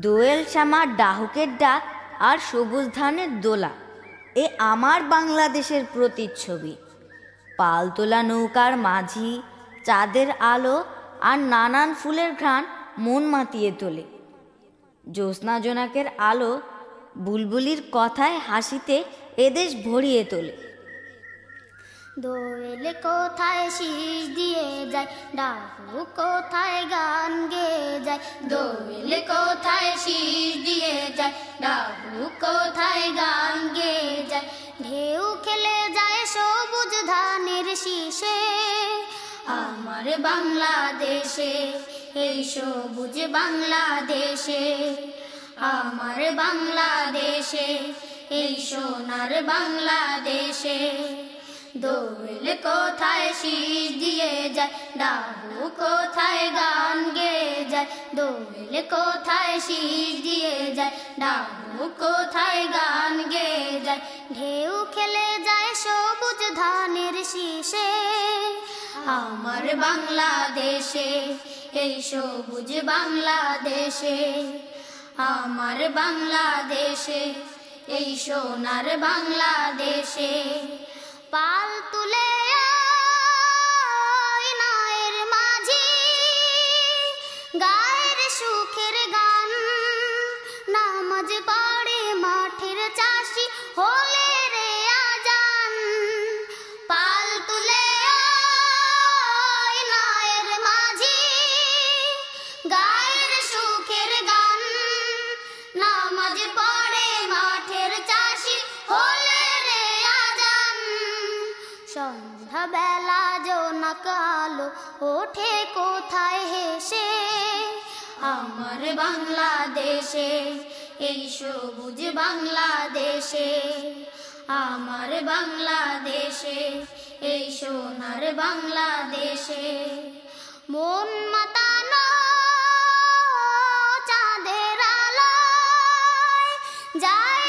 দোয়েল শ্যামার ডাহুকের ডাক আর সবুজ ধানের দোলা। এ আমার বাংলাদেশের প্রতিচ্ছবি। পালতোলা নৌকার মাঝি, চাঁদের আলো আর নানান ফুলের ঘ্রাণ মন মাতিয়ে তোলে। জ্যোৎস্না জোনাকের আলো বুলবুলির কথায় হাসিতে এদেশ ভরিয়ে তোলে। দোয়েল কোথায় শীষ দিয়ে যায়? ডাহু কোথায় গান গেয়ে যায়? দোয়েল কোথায় শীষ দিয়ে যায়? ডাহু কোথায় গান গেয়ে যায়? ঢেউ খেলে যায় সবুজ ধানের শীষে। আমার বাংলাদেশে, এই সবুজ বাংলাদেশে। আমার বাংলাদেশে, এই সোনার বাংলাদেশে। দোয়েল কোথায় শীষ দিয়ে যায় ডাহু কোথায় গান গেয়ে যায়। দোয়েল কোথায় শীষ দিয়ে যায় ডাহু কোথায় গান গেয়ে যায়। ঢেউ খেলে যায় সবুজ ধানের শীষে, আমার বাংলাদেশে, এই সবুজ বাংলাদেশে, আমার বাংলাদেশে, এই সোনার বাংলাদেশে। পাল তুলে নায়ের মাঝি। গায়ের সুখের গান নামাজ পড়ে মাঠের চাষি হলে রে আজান। পাল তুলে নায়ের মাঝি। গায়ের সন্ধ্যা বেলা জোনাক আলো ওঠে কোথায় হেসে? আমার বাংলাদেশে, এই সবুজ বাংলাদেশে। আমার বাংলাদেশে, এই সোনার বাংলাদেশে। মন মাতানো চাঁদের আলোয় যায়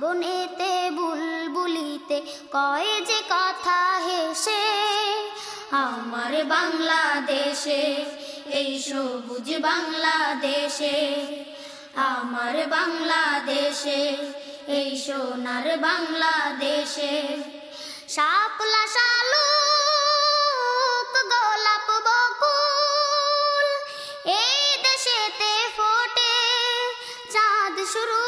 বনেতে বুলবুলিতে কয় যে কথা হেসে, আমার বাংলাদেশে, এই সবুজ বাংলাদেশে, আমার বাংলাদেশে, এই সোনার বাংলাদেশে, শাপলা বকুল, এই ফোটে চাঁদ শুরু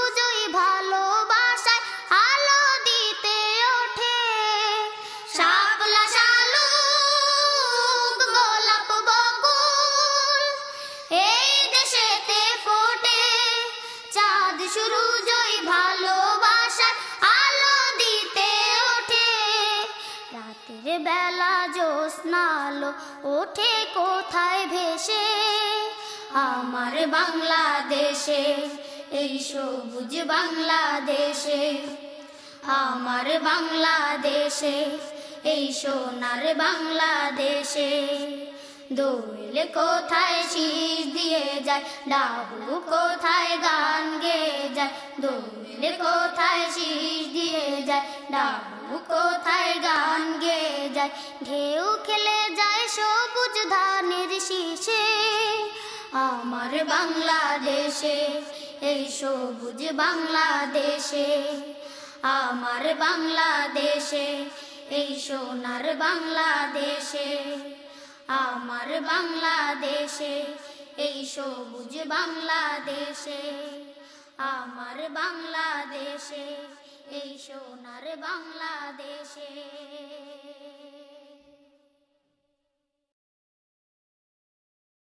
ওঠে কোথায় ভেসে? আমার বাংলাদেশে এই সবুজ বাংলাদেশে। আমার বাংলাদেশে এই সোনার বাংলাদেশে। দোয়েল কোথায় শীষ দিয়ে যায়? ডাহু কোথায় গান গেয়ে যায়? দোয়েল কোথায় শীষ দিয়ে যায়? ডাহু কোথায় গান গেয়ে যায়? ঢেউ খেলে যায় সবুজ ধানের শীষে। আমার বাংলাদেশে, এই সবুজ বাংলাদেশে। আমার বাংলাদেশে, এই সোনার বাংলাদেশে। আমার বাংলাদেশে এই সবুজ বাংলাদেশে। আমার বাংলাদেশে এই সোনার বাংলাদেশে।